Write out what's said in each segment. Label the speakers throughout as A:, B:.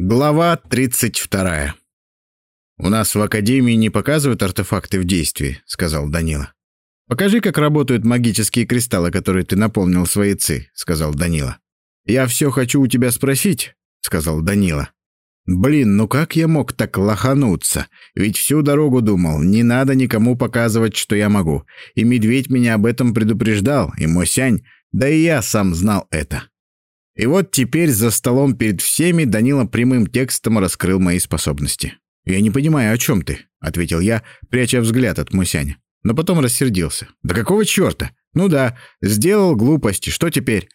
A: Глава 32. «У нас в Академии не показывают артефакты в действии», — сказал Данила. «Покажи, как работают магические кристаллы, которые ты наполнил своей ци», — сказал Данила. «Я все хочу у тебя спросить», — сказал Данила. «Блин, ну как я мог так лохануться? Ведь всю дорогу думал, не надо никому показывать, что я могу. И медведь меня об этом предупреждал, и Мосянь, да и я сам знал это. И вот теперь за столом перед всеми Данила прямым текстом раскрыл мои способности. «Я не понимаю, о чем ты?» — ответил я, пряча взгляд от Мусяня. Но потом рассердился. «Да какого черта? Ну да, сделал глупости, что теперь?»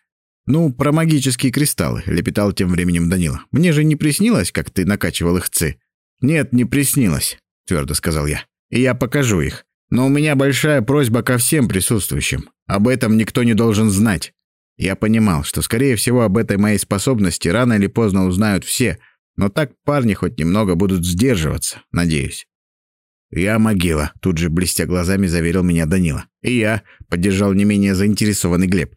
A: «Ну, про магические кристаллы», — лепетал тем временем Данила. «Мне же не приснилось, как ты накачивал их ци». «Нет, не приснилось», — твердо сказал я. «И я покажу их. Но у меня большая просьба ко всем присутствующим. Об этом никто не должен знать. Я понимал, что, скорее всего, об этой моей способности рано или поздно узнают все, но так парни хоть немного будут сдерживаться, надеюсь. «Я могила», — тут же блестя глазами заверил меня Данила. «И я», — поддержал не менее заинтересованный Глеб.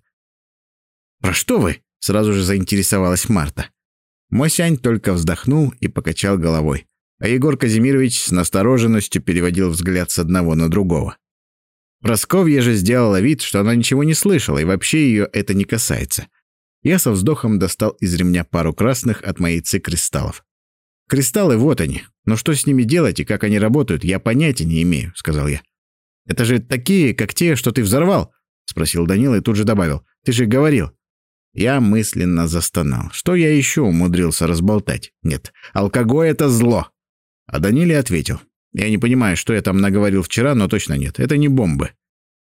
A: «Про что вы?» — сразу же заинтересовалась Марта. Мосянь только вздохнул и покачал головой, а Егор Казимирович с настороженностью переводил взгляд с одного на другого. Просковья же сделала вид, что она ничего не слышала, и вообще ее это не касается. Я со вздохом достал из ремня пару красных от ци кристаллов. «Кристаллы, вот они. Но что с ними делать и как они работают, я понятия не имею», — сказал я. «Это же такие, как те, что ты взорвал?» — спросил Данила и тут же добавил. «Ты же говорил». Я мысленно застонал. Что я еще умудрился разболтать? Нет, алкоголь — это зло. А Даниле ответил. Я не понимаю, что я там наговорил вчера, но точно нет. Это не бомбы.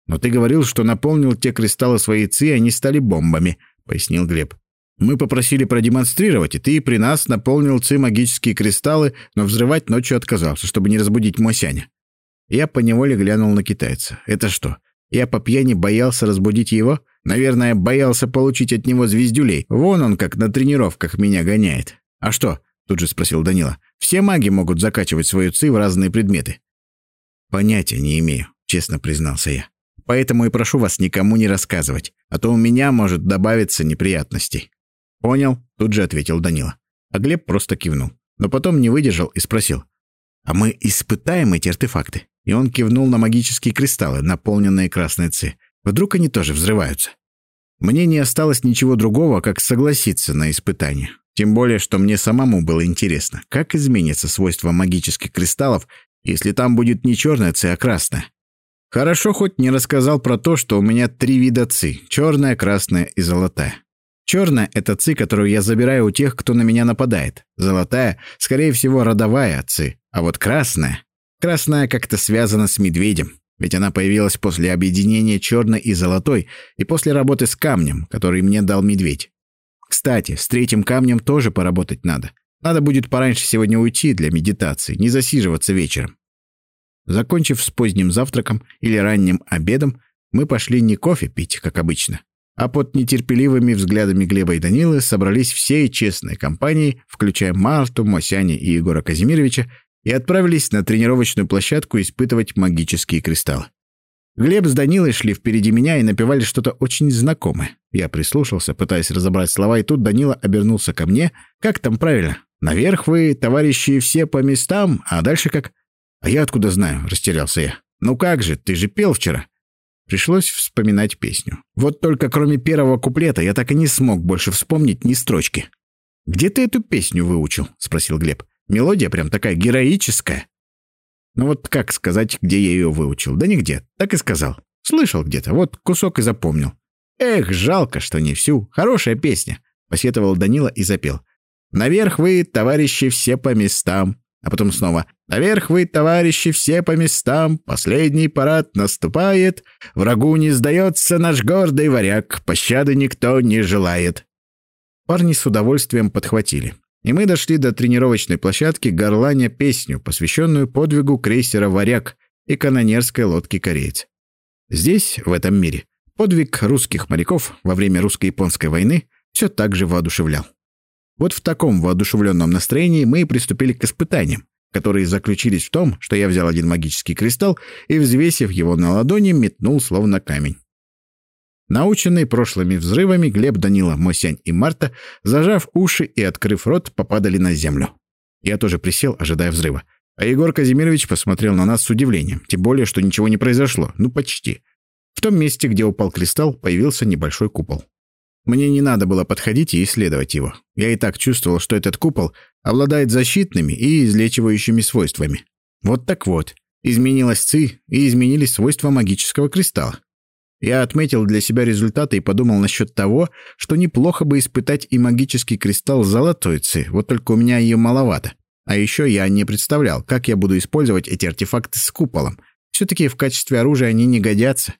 A: Но ты говорил, что наполнил те кристаллы своей ци, и они стали бомбами, пояснил Глеб. Мы попросили продемонстрировать, и ты при нас наполнил ци магические кристаллы, но взрывать ночью отказался, чтобы не разбудить Мосяня. Я поневоле глянул на китайца. Это что? Я по пьяни боялся разбудить его? Наверное, боялся получить от него звездюлей. Вон он как на тренировках меня гоняет. А что? Тут же спросил Данила. Все маги могут закачивать свою ци в разные предметы. Понятия не имею, честно признался я. Поэтому и прошу вас никому не рассказывать, а то у меня может добавиться неприятностей. Понял, тут же ответил Данила. А Глеб просто кивнул. Но потом не выдержал и спросил. А мы испытаем эти артефакты? И он кивнул на магические кристаллы, наполненные красной ци. Вдруг они тоже взрываются? Мне не осталось ничего другого, как согласиться на испытание. Тем более, что мне самому было интересно, как изменится свойство магических кристаллов, если там будет не черная ци, а красная. Хорошо хоть не рассказал про то, что у меня три вида ци – черная, красная и золотая. Черная – это ци, которую я забираю у тех, кто на меня нападает. Золотая – скорее всего, родовая ци. А вот красная… Красная как-то связана с медведем, ведь она появилась после объединения черной и золотой и после работы с камнем, который мне дал медведь. Кстати, с третьим камнем тоже поработать надо. Надо будет пораньше сегодня уйти для медитации, не засиживаться вечером. Закончив с поздним завтраком или ранним обедом, мы пошли не кофе пить, как обычно, а под нетерпеливыми взглядами Глеба и Данилы собрались всей честной компанией, включая Марту, Мосяни и Егора Казимировича, и отправились на тренировочную площадку испытывать магические кристаллы. Глеб с Данилой шли впереди меня и напевали что-то очень знакомое. Я прислушался, пытаясь разобрать слова, и тут Данила обернулся ко мне. «Как там правильно? Наверх вы, товарищи, все по местам, а дальше как?» «А я откуда знаю?» — растерялся я. «Ну как же, ты же пел вчера». Пришлось вспоминать песню. Вот только кроме первого куплета я так и не смог больше вспомнить ни строчки. «Где ты эту песню выучил?» — спросил Глеб. «Мелодия прям такая героическая». Ну вот как сказать, где я ее выучил? Да нигде. Так и сказал. Слышал где-то. Вот кусок и запомнил. Эх, жалко, что не всю. Хорошая песня. Посетовал Данила и запел. Наверх вы, товарищи, все по местам. А потом снова. Наверх вы, товарищи, все по местам. Последний парад наступает. Врагу не сдается наш гордый варяг. Пощады никто не желает. Парни с удовольствием подхватили и мы дошли до тренировочной площадки горланя песню, посвященную подвигу крейсера «Варяг» и канонерской лодки «Кореец». Здесь, в этом мире, подвиг русских моряков во время русско-японской войны все так же воодушевлял. Вот в таком воодушевленном настроении мы и приступили к испытаниям, которые заключились в том, что я взял один магический кристалл и, взвесив его на ладони, метнул словно камень. Наученные прошлыми взрывами, Глеб, Данила, Мосянь и Марта, зажав уши и открыв рот, попадали на землю. Я тоже присел, ожидая взрыва. А Егор Казимирович посмотрел на нас с удивлением, тем более, что ничего не произошло. Ну, почти. Том месте, где упал кристалл, появился небольшой купол. Мне не надо было подходить и исследовать его. Я и так чувствовал, что этот купол обладает защитными и излечивающими свойствами. Вот так вот. Изменилась ЦИ и изменились свойства магического кристалла. Я отметил для себя результаты и подумал насчет того, что неплохо бы испытать и магический кристалл золотой ЦИ, вот только у меня ее маловато. А еще я не представлял, как я буду использовать эти артефакты с куполом. Все-таки в качестве оружия они не годятся.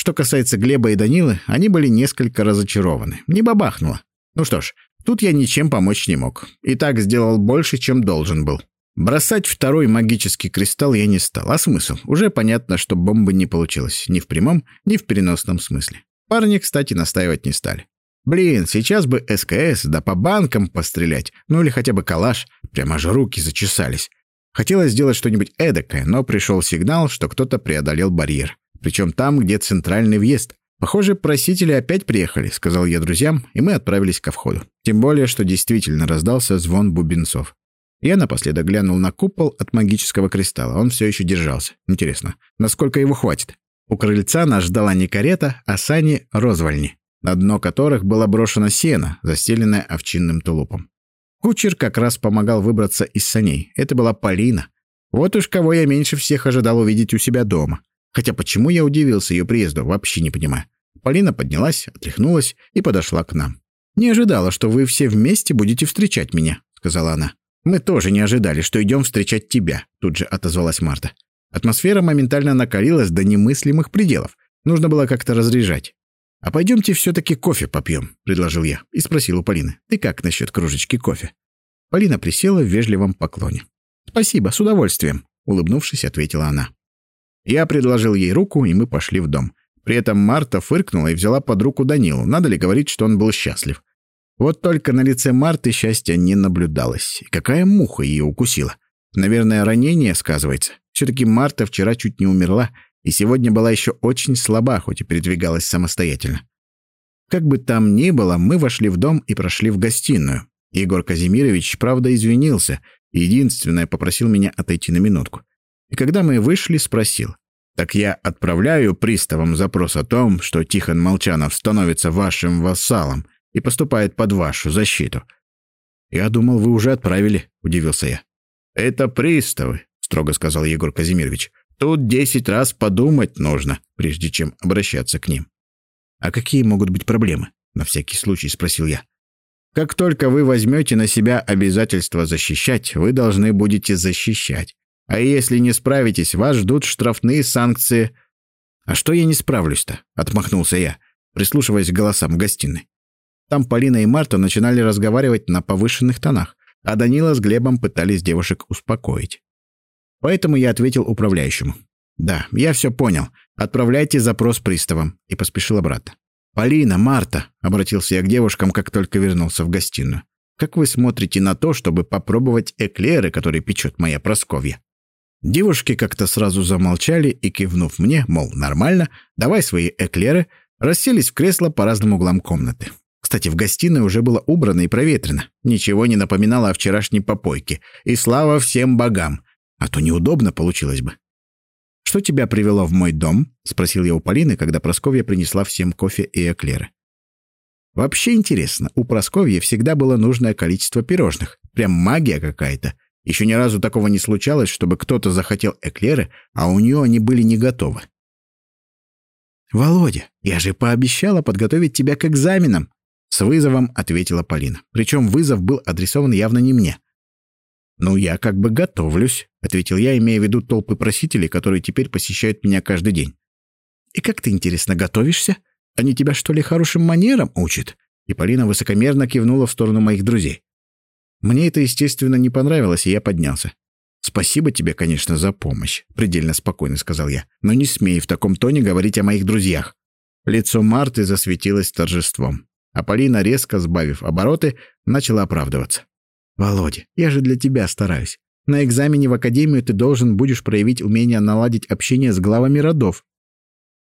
A: Что касается Глеба и Данилы, они были несколько разочарованы. Не бабахнуло. Ну что ж, тут я ничем помочь не мог. И так сделал больше, чем должен был. Бросать второй магический кристалл я не стал. А смысл? Уже понятно, что бомбы не получилось. Ни в прямом, ни в переносном смысле. Парни, кстати, настаивать не стали. Блин, сейчас бы СКС, да по банкам пострелять. Ну или хотя бы калаш. Прямо аж руки зачесались. Хотелось сделать что-нибудь эдакое, но пришел сигнал, что кто-то преодолел барьер. Причем там, где центральный въезд. «Похоже, просители опять приехали», — сказал я друзьям, и мы отправились ко входу. Тем более, что действительно раздался звон бубенцов. Я напоследок глянул на купол от магического кристалла. Он все еще держался. Интересно, насколько его хватит? У крыльца нас ждала не карета, а сани-розвальни, на дно которых было брошено сено, застеленное овчинным тулупом. Кучер как раз помогал выбраться из саней. Это была Полина. Вот уж кого я меньше всех ожидал увидеть у себя дома. Хотя почему я удивился ее приезду, вообще не понимаю. Полина поднялась, отряхнулась и подошла к нам. «Не ожидала, что вы все вместе будете встречать меня», — сказала она. «Мы тоже не ожидали, что идем встречать тебя», — тут же отозвалась Марта. Атмосфера моментально накалилась до немыслимых пределов. Нужно было как-то разряжать. «А пойдемте все-таки кофе попьем», — предложил я и спросил у Полины. «Ты как насчет кружечки кофе?» Полина присела в вежливом поклоне. «Спасибо, с удовольствием», — улыбнувшись, ответила она. Я предложил ей руку, и мы пошли в дом. При этом Марта фыркнула и взяла под руку Данилу. Надо ли говорить, что он был счастлив? Вот только на лице Марты счастья не наблюдалось. Какая муха ее укусила? Наверное, ранение сказывается. Все-таки Марта вчера чуть не умерла, и сегодня была еще очень слаба, хоть и передвигалась самостоятельно. Как бы там ни было, мы вошли в дом и прошли в гостиную. Егор Казимирович, правда, извинился. Единственное, попросил меня отойти на минутку. И когда мы вышли, спросил. «Так я отправляю приставам запрос о том, что Тихон Молчанов становится вашим вассалом и поступает под вашу защиту». «Я думал, вы уже отправили», — удивился я. «Это приставы», — строго сказал Егор Казимирович. «Тут десять раз подумать нужно, прежде чем обращаться к ним». «А какие могут быть проблемы?» — на всякий случай спросил я. «Как только вы возьмете на себя обязательство защищать, вы должны будете защищать. А если не справитесь, вас ждут штрафные санкции. А что я не справлюсь-то? Отмахнулся я, прислушиваясь к голосам в гостиной. Там Полина и Марта начинали разговаривать на повышенных тонах, а Данила с Глебом пытались девушек успокоить. Поэтому я ответил управляющему. «Да, я все понял. Отправляйте запрос приставам». И поспешил обратно. «Полина, Марта», — обратился я к девушкам, как только вернулся в гостиную. «Как вы смотрите на то, чтобы попробовать эклеры, которые печет моя Просковья?» Девушки как-то сразу замолчали и, кивнув мне, мол, нормально, давай свои эклеры, расселись в кресло по разным углам комнаты. Кстати, в гостиной уже было убрано и проветрено. Ничего не напоминало о вчерашней попойке. И слава всем богам. А то неудобно получилось бы. «Что тебя привело в мой дом?» — спросил я у Полины, когда Просковья принесла всем кофе и эклеры. Вообще интересно, у Просковьи всегда было нужное количество пирожных. Прям магия какая-то. Еще ни разу такого не случалось, чтобы кто-то захотел эклеры, а у нее они были не готовы. «Володя, я же пообещала подготовить тебя к экзаменам!» С вызовом ответила Полина. Причем вызов был адресован явно не мне. «Ну, я как бы готовлюсь», — ответил я, имея в виду толпы просителей, которые теперь посещают меня каждый день. «И как ты, интересно, готовишься? Они тебя, что ли, хорошим манерам учат?» И Полина высокомерно кивнула в сторону моих друзей. Мне это, естественно, не понравилось, и я поднялся. «Спасибо тебе, конечно, за помощь», — предельно спокойно сказал я. «Но не смей в таком тоне говорить о моих друзьях». Лицо Марты засветилось торжеством. А Полина, резко сбавив обороты, начала оправдываться. «Володя, я же для тебя стараюсь. На экзамене в академию ты должен будешь проявить умение наладить общение с главами родов».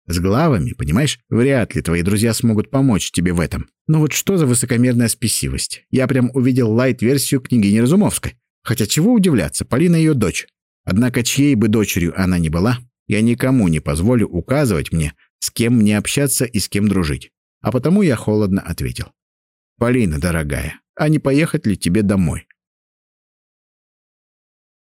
A: С главами, понимаешь, вряд ли твои друзья смогут помочь тебе в этом. Но вот что за высокомерная спесивость? Я прям увидел лайт-версию княгини Разумовской. Хотя чего удивляться, Полина ее дочь. Однако чьей бы дочерью она ни была, я никому не позволю указывать мне, с кем мне общаться и с кем дружить. А потому я холодно ответил. «Полина, дорогая, а не поехать ли тебе домой?